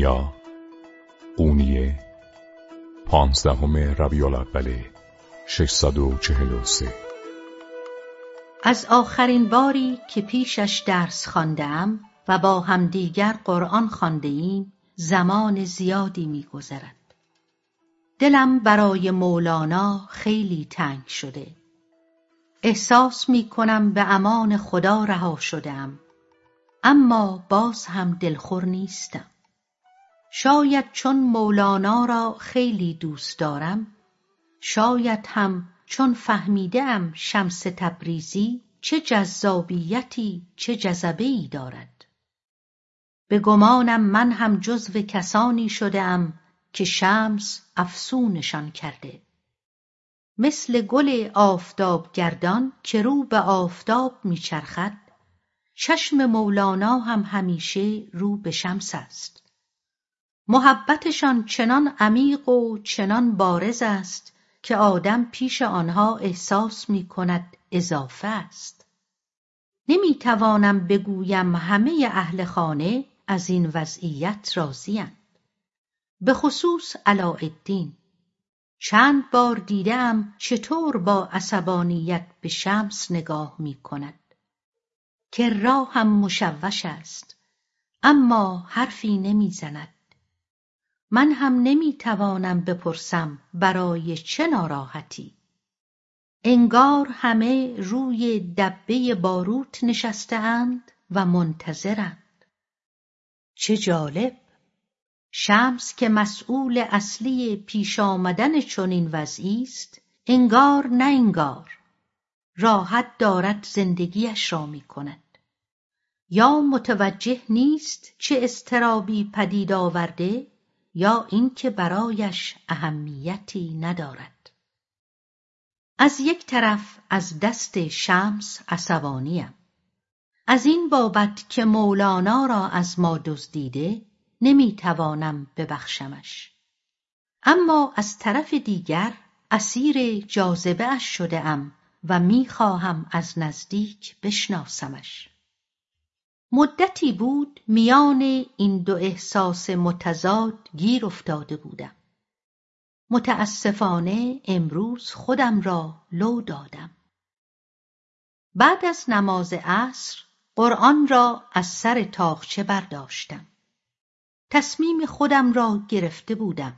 کیمیا قونیه پانزدهم ربیع الاول 643 از آخرین باری که پیشش درس خواندم و با همدیگر قرآن خانده ایم زمان زیادی میگذرد. دلم برای مولانا خیلی تنگ شده. احساس می کنم به امان خدا رها شدم اما باز هم دلخور نیستم. شاید چون مولانا را خیلی دوست دارم شاید هم چون فهمیدم شمس تبریزی چه جذابیتی چه جذبه ای دارد. به گمانم من هم جزو کسانی شدم که شمس افسونشان کرده. مثل گل آفتابگردان که رو به آفتاب میچرخد چشم مولانا هم همیشه رو به شمس است. محبتشان چنان عمیق و چنان بارز است که آدم پیش آنها احساس می کند اضافه است. نمی توانم بگویم همه اهل خانه از این وضعیت راضیند به خصوص علاءالدین. چند بار دیدم چطور با عصبانیت به شمس نگاه می کند که راهم مشوش است اما حرفی نمی‌زند. من هم نمی‌توانم بپرسم برای چه ناراحتی. انگار همه روی دبه باروت نشستهاند و منتظرند. چه جالب! شمس که مسئول اصلی پیش آمدن چنین وضعی است انگار نه انگار راحت دارد زندگیش را می کند یا متوجه نیست چه اضطرابی پدید آورده؟ یا اینکه برایش اهمیتی ندارد. از یک طرف از دست شمس عصبانیم. از این بابت که مولانا را از ما دزدیده نمی‌توانم ببخشمش. اما از طرف دیگر اسیر جاذبه اش شده ام و می‌خواهم از نزدیک بشناسمش. مدتی بود میان این دو احساس متضاد گیر افتاده بودم. متاسفانه امروز خودم را لو دادم. بعد از نماز عصر قرآن را از سر تاقچه برداشتم. تصمیم خودم را گرفته بودم.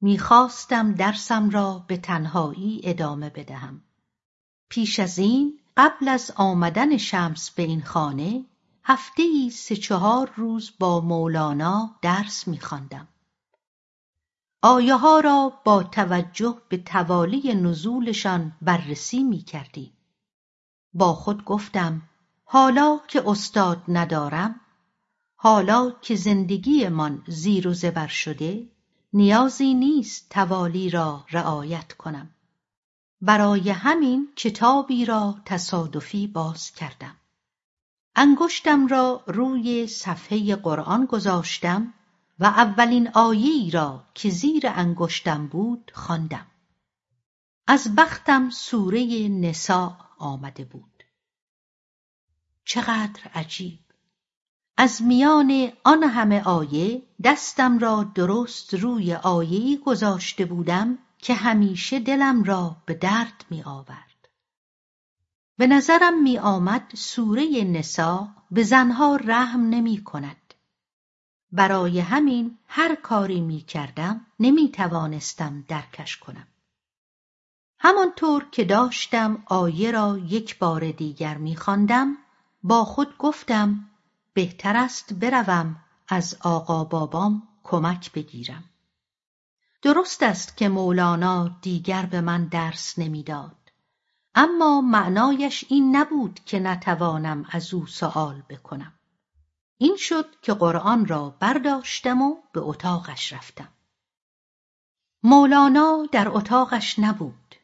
می‌خواستم درسم را به تنهایی ادامه بدهم. پیش از این قبل از آمدن شمس به این خانه هفتهای سه چهار روز با مولانا درس میخواندم. آیه ها را با توجه به توالی نزولشان بررسی می‌کردیم. با خود گفتم حالا که استاد ندارم حالا که زندگیمان زیر و زبر شده نیازی نیست توالی را رعایت کنم. برای همین کتابی را تصادفی باز کردم. انگشتم را روی صفحه قرآن گذاشتم و اولین آیهای را که زیر انگشتم بود خواندم. از بختم سوره نساء آمده بود. چقدر عجیب! از میان آن همه آیه دستم را درست روی آیهای گذاشته بودم که همیشه دلم را به درد میآورد. به نظرم میآمد سوره نسا به زنها رحم نمی کند برای همین هر کاری می کردم نمی توانستم درکش کنم. همانطور که داشتم آیه را یک بار دیگر می خواندم با خود گفتم بهتر است بروم از آقا بابام کمک بگیرم. درست است که مولانا دیگر به من درس نمی‌داد. اما معنایش این نبود که نتوانم از او سؤال بکنم. این شد که قرآن را برداشتم و به اتاقش رفتم. مولانا در اتاقش نبود.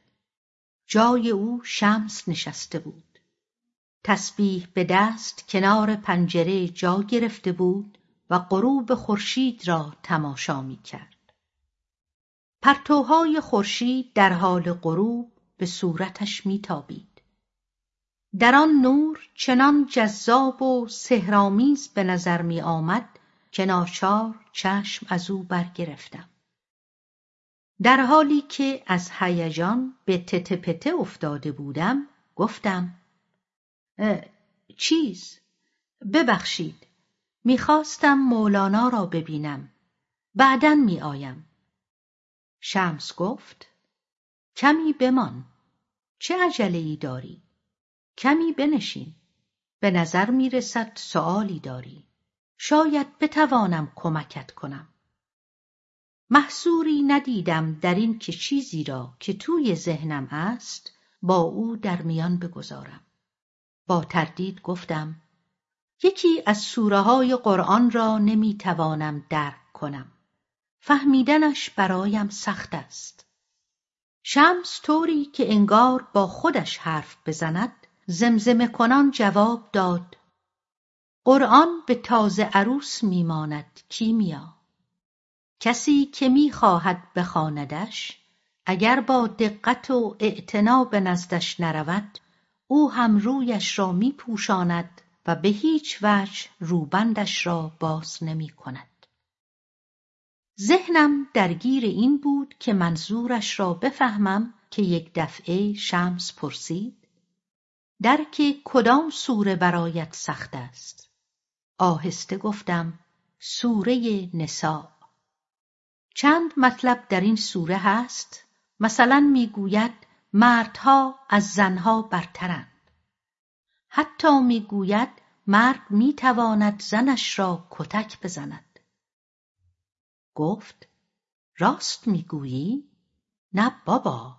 جای او شمس نشسته بود. تسبیح به دست کنار پنجره جا گرفته بود و غروب خورشید را تماشا می‌کرد. پرتوهای خورشید در حال غروب به صورتش میتابید. در آن نور چنان جذاب و سحرآمیز به نظر میآمد که ناچار چشم از او برگرفتم. در حالی که از هیجان به تته افتاده بودم گفتم چیز؟ ببخشید می‌خواستم مولانا را ببینم. بعدا میآیم. شمس گفت کمی بمان. چه عجله داری؟ کمی بنشین. به نظر می‌رسد سؤالی داری. شاید بتوانم کمکت کنم. محصوری ندیدم در این که چیزی را که توی ذهنم است با او در میان بگذارم. با تردید گفتم یکی از سوره های قرآن را نمی‌توانم درک کنم. فهمیدنش برایم سخت است. شمس طوری که انگار با خودش حرف بزند زمزمه کنان جواب داد قرآن به تازه عروس میماند کیمیا کسی که می‌خواهد بخواندش اگر با دقت و اعتنا به نزدش نرود او هم رویش را میپوشاند و به هیچ وجه روبندش را باز نمی کند. ذهنم درگیر این بود که منظورش را بفهمم که یک دفعه شمس پرسید درک کدام سوره برایت سخت است؟ آهسته گفتم سوره نساء. چند مطلب در این سوره هست؟ مثلا می‌گوید مردها از زنها برترند. حتی می‌گوید مرد می‌تواند زنش را کتک بزند. گفت راست می‌گویی؟ نه بابا.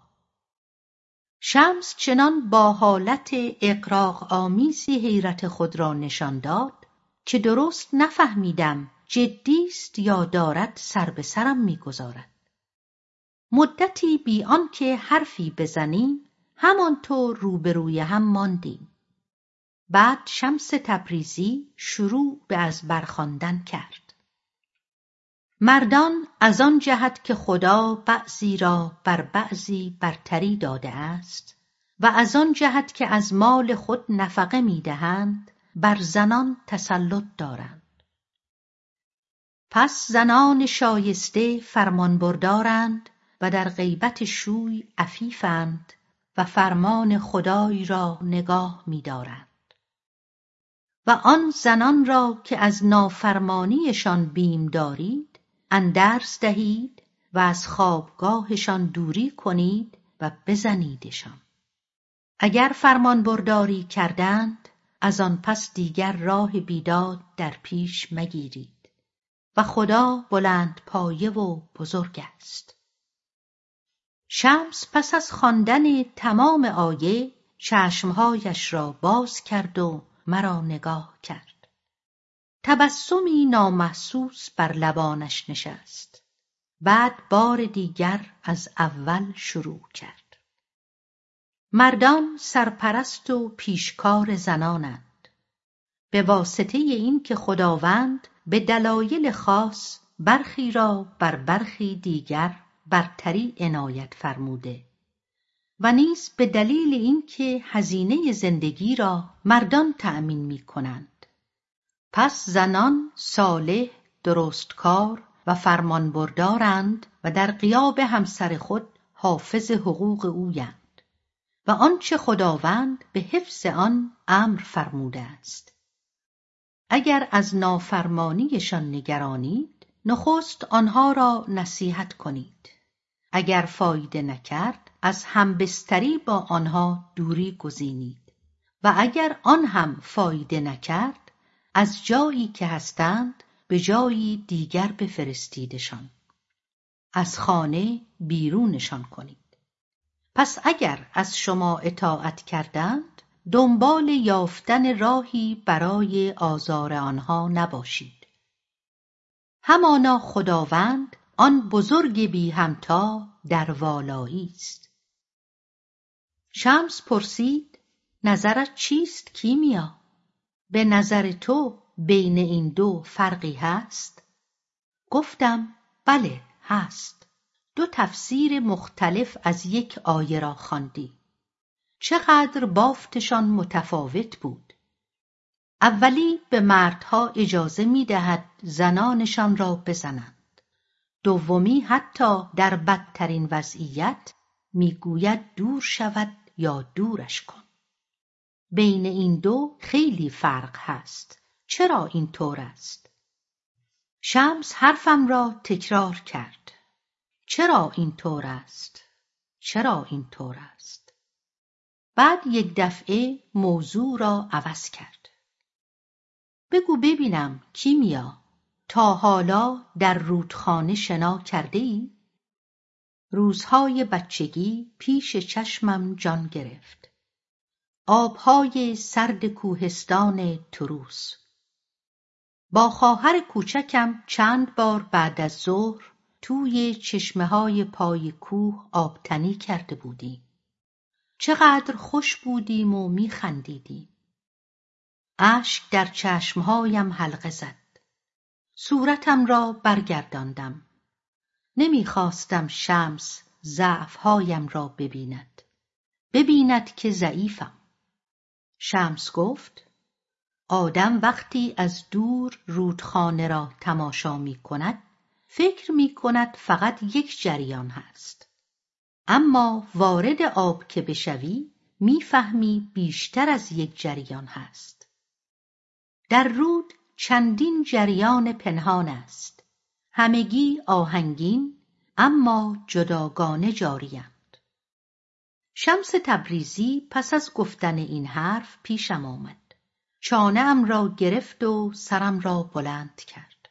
شمس چنان با حالت اقراق آمیزی حیرت خود را نشان داد که درست نفهمیدم جدی است یا دارد سر به سرم می‌گذارد. مدتی بی آنکه حرفی بزنیم همانطور روبروی هم ماندیم. بعد شمس تبریزی شروع به از برخواندن کرد. مردان از آن جهت که خدا بعضی را بر بعضی برتری داده است و از آن جهت که از مال خود نفقه می‌دهند بر زنان تسلط دارند. پس زنان شایسته فرمانبردارند و در غیبت شوی عفیفند و فرمان خدای را نگاه میدارند و آن زنان را که از نافرمانیشان بیم دارید اندرز دهید و از خوابگاهشان دوری کنید و بزنیدشان. اگر فرمانبرداری کردند از آن پس دیگر راه بیداد در پیش مگیرید و خدا بلند پایه و بزرگ است. شمس پس از خواندن تمام آیه چشمهایش را باز کرد و مرا نگاه کرد. تبسمی نامحسوس بر لبانش نشست. بعد بار دیگر از اول شروع کرد. مردان سرپرست و پیشکار زنانند. به واسطه این که خداوند به دلایل خاص برخی را بر برخی دیگر برتری عنایت فرموده و نیز به دلیل اینکه هزینه زندگی را مردان تأمین می کنند. پس زنان صالح، درستکار و فرمانبردارند و در قیاب همسر خود حافظ حقوق اویند و آنچه خداوند به حفظ آن امر فرموده است. اگر از نافرمانیشان نگرانید نخست آنها را نصیحت کنید. اگر فایده نکرد از همبستری با آنها دوری گزینید و اگر آن هم فایده نکرد از جایی که هستند به جایی دیگر بفرستیدشان. از خانه بیرونشان کنید. پس اگر از شما اطاعت کردند دنبال یافتن راهی برای آزار آنها نباشید. همانا خداوند آن بزرگ بی همتا در والایی است. شمس پرسید نظرت چیست کیمیا؟ به نظر تو بین این دو فرقی هست؟ گفتم بله هست. دو تفسیر مختلف از یک آیه را خواندی. چقدر بافتشان متفاوت بود. اولی به مردها اجازه می دهد زنانشان را بزنند. دومی حتی در بدترین وضعیت می‌گوید دور شود یا دورش کن. بین این دو خیلی فرق هست. چرا این طور است؟ شمس حرفم را تکرار کرد. چرا این طور است؟ چرا این طور است؟ بعد یک دفعه موضوع را عوض کرد. بگو ببینم کیمیا تا حالا در رودخانه شنا کرده ای؟ روزهای بچگی پیش چشمم جان گرفت. آبهای سرد کوهستان تروس با خواهر کوچکم چند بار بعد از ظهر توی چشمه های پای کوه آبتنی کرده بودیم. چقدر خوش بودیم و میخندیدیم. اشک در چشمهایم حلقه زد. صورتم را برگرداندم. نمی‌خواستم شمس ضعفهایم را ببیند. ببیند که ضعیفم. شمس گفت آدم وقتی از دور رودخانه را تماشا می کند فکر می کند فقط یک جریان هست. اما وارد آب که بشوی می‌فهمی بیشتر از یک جریان هست. در رود چندین جریان پنهان است. همگی آهنگین اما جداگانه جاریند شمس تبریزی پس از گفتن این حرف پیشم آمد. چانه را گرفت و سرم را بلند کرد.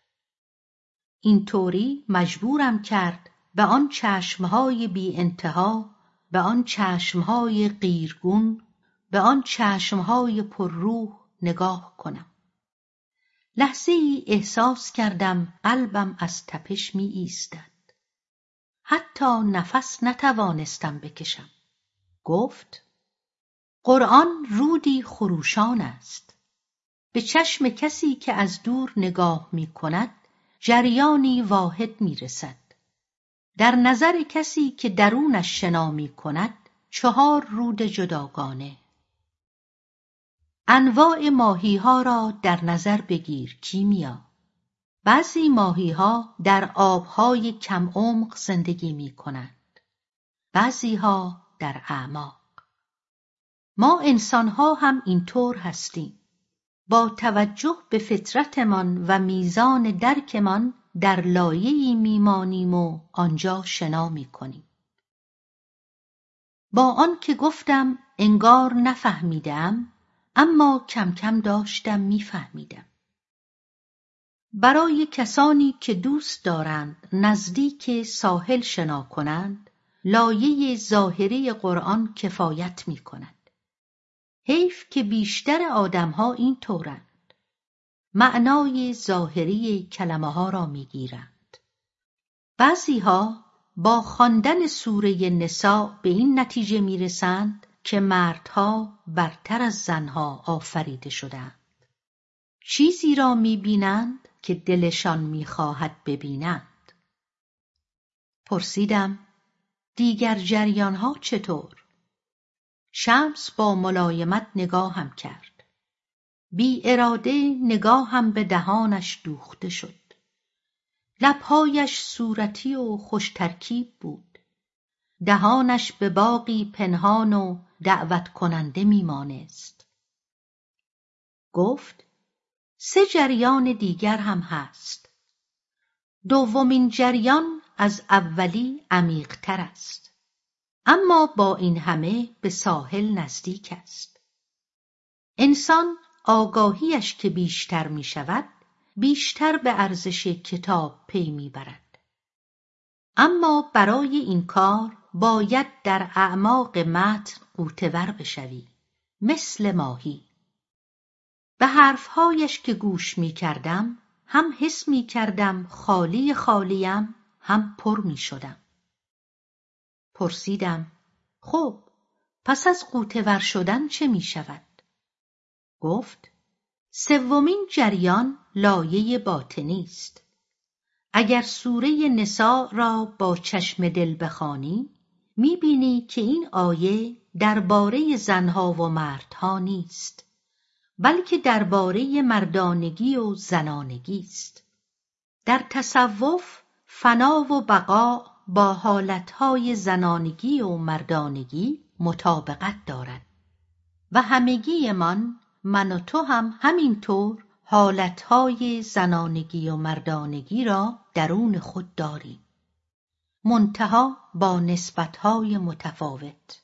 این طوری مجبورم کرد به آن چشمهای بی انتها به آن چشمهای قیرگون به آن چشمهای پرروح نگاه کنم. لحظه ای احساس کردم قلبم از تپش می ایستد حتی نفس نتوانستم بکشم. گفت قرآن رودی خروشان است. به چشم کسی که از دور نگاه می کند جریانی واحد می رسد. در نظر کسی که درونش شنا می کند چهار رود جداگانه. انواع ماهی ها را در نظر بگیر کیمیا بعضی ماهی ها در آبهای کم عمق زندگی می کنند بعضی ها در اعماق. ما انسان ها هم اینطور هستیم. با توجه به فطرتمان و میزان درکمان در لایه‌ای میمانیم و آنجا شنا می‌کنیم. با آنکه گفتم انگار نفهمیدم اما کم کم داشتم میفهمیدم. برای کسانی که دوست دارند نزدیک ساحل شنا کنند لایه ظاهری قرآن کفایت می حیف که بیشتر آدمها این طورند. معنای ظاهری کلمه ها را می‌گیرند. بعضیها با خواندن سوره نسا به این نتیجه می‌رسند که مردها برتر از زنها آفریده شدند چیزی را می‌بینند که دلشان می‌خواهد ببینند. پرسیدم دیگر جریانها چطور؟ شمس با ملایمت نگاهم کرد. بی اراده نگاهم به دهانش دوخته شد. لبهایش صورتی و خوش ترکیب بود. دهانش به باقی پنهان و دعوت کننده میمانست. گفت سه جریان دیگر هم هست. دومین جریان از اولی عمیقتر است. اما با این همه به ساحل نزدیک است. انسان آگاهیش که بیشتر می شود بیشتر به ارزش کتاب پی می برد. اما برای این کار باید در اعماق متن قوتور بشوی مثل ماهی. به حرفهایش که گوش می کردم هم حس می کردم خالی خالیم هم پر می شدم. پرسیدم خب پس از قوتور شدن چه می شود؟ گفت سومین جریان لایه باطنی است. اگر سوره نسا را با چشم دل بخوانی می‌بینی که این آیه درباره زنها و مردها نیست بلکه درباره مردانگی و زنانگی است. در تصوف فنا و بقا با حالتهای زنانگی و مردانگی مطابقت دارد و همگیمان من و تو هم همینطور حالتهای زنانگی و مردانگی را درون خود داریم. منتها با نسبتهای متفاوت.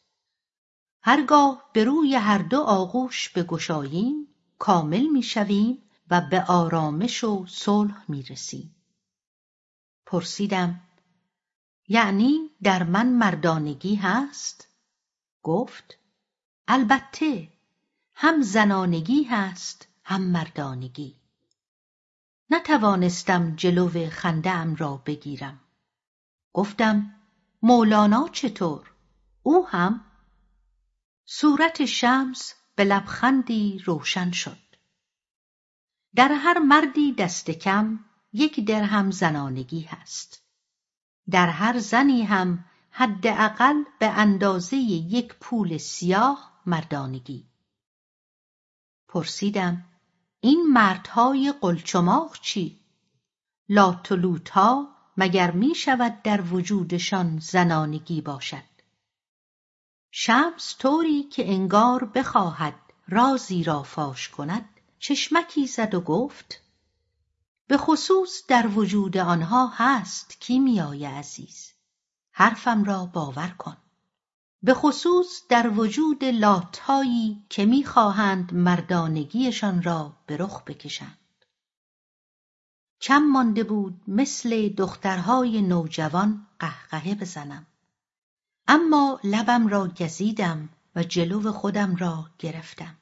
هرگاه به روی هر دو آغوش بگشاییم کامل می‌شویم و به آرامش و صلح می‌رسیم. پرسیدم یعنی در من مردانگی هست؟ گفت البته هم زنانگی هست هم مردانگی. نتوانستم جلو خنده را بگیرم. گفتم مولانا چطور؟ او هم؟ صورت شمس به لبخندی روشن شد. در هر مردی دست کم یک درهم زنانگی هست. در هر زنی هم حداقل به اندازه یک پول سیاه مردانگی. پرسیدم این مردهای قلچماق چی؟ لات و مگر می شود در وجودشان زنانگی باشد؟ شمس طوری که انگار بخواهد رازی را فاش کند چشمکی زد و گفت به خصوص در وجود آنها هست کیمیای عزیز؟ حرفم را باور کن. به خصوص در وجود لاتهایی که می‌خواهند مردانگیشان را به رخ بکشند. کم مانده بود مثل دخترهای نوجوان قهقهه بزنم. اما لبم را گزیدم و جلو خودم را گرفتم.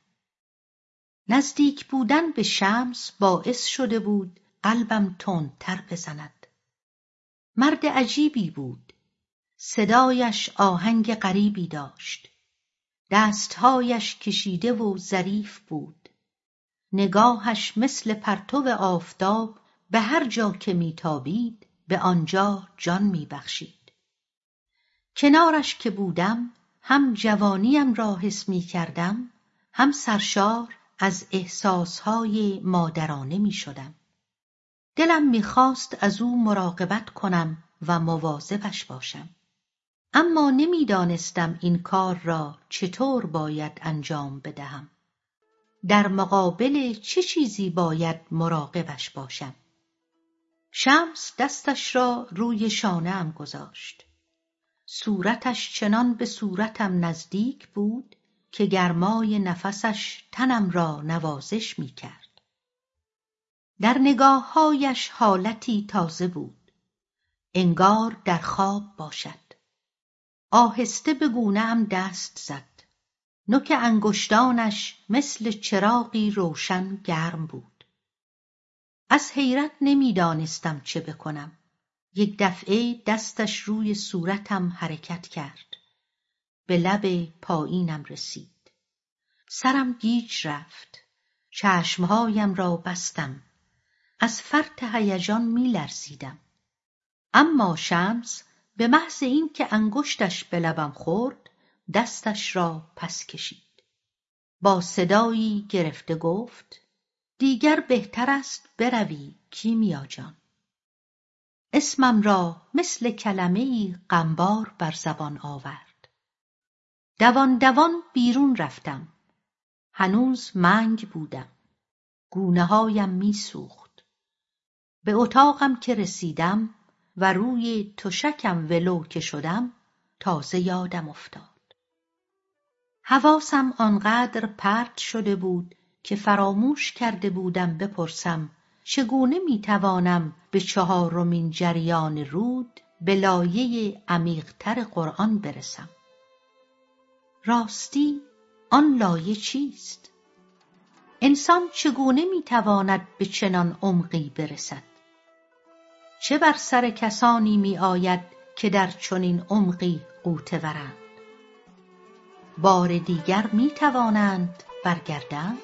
نزدیک بودن به شمس باعث شده بود قلبم تندتر بزند. مرد عجیبی بود. صدایش آهنگ غریبی داشت. دستهایش کشیده و ظریف بود. نگاهش مثل پرتو آفتاب به هر جا که میتابید به آنجا جان میبخشید. کنارش که بودم هم جوانیم را حس می‌کردم هم سرشار از احساسهای مادرانه می‌شدم. دلم می‌خواست از او مراقبت کنم و مواظبش باشم. اما نمی‌دانستم این کار را چطور باید انجام بدهم. در مقابل چه چیزی باید مراقبش باشم؟ شمس دستش را روی شانهام گذاشت. صورتش چنان به صورتم نزدیک بود که گرمای نفسش تنم را نوازش می‌کرد. در نگاههایش حالتی تازه بود. انگار در خواب باشد. آهسته به ام دست زد. نوک انگشتانش مثل چراغی روشن گرم بود. از حیرت نمی‌دانستم چه بکنم. یک دفعه دستش روی صورتم حرکت کرد. به لب پایینم رسید. سرم گیج رفت. چشمهایم را بستم. از فرط هیجان میلرزیدم. اما شمس به محض اینکه انگشتش به لبم خورد دستش را پس کشید. با صدایی گرفته گفت دیگر بهتر است بروی کیمیا جان. اسمم را مثل کلمه ای غمبار بر زبان آورد. دوان دوان بیرون رفتم. هنوز منگ بودم. گونه هایم میسوخت. به اتاقم که رسیدم و روی تشکم ولو که شدم تازه یادم افتاد. حواسم آنقدر پرت شده بود که فراموش کرده بودم بپرسم چگونه می‌توانم به چهارمین جریان رود به لایه عمیقتر قرآن برسم؟ راستی آن لایه چیست؟ انسان چگونه می‌تواند به چنان عمقی برسد؟ چه بر سر کسانی می آید که در چنین عمقی غوطه ورند؟ بار دیگر می توانند برگردند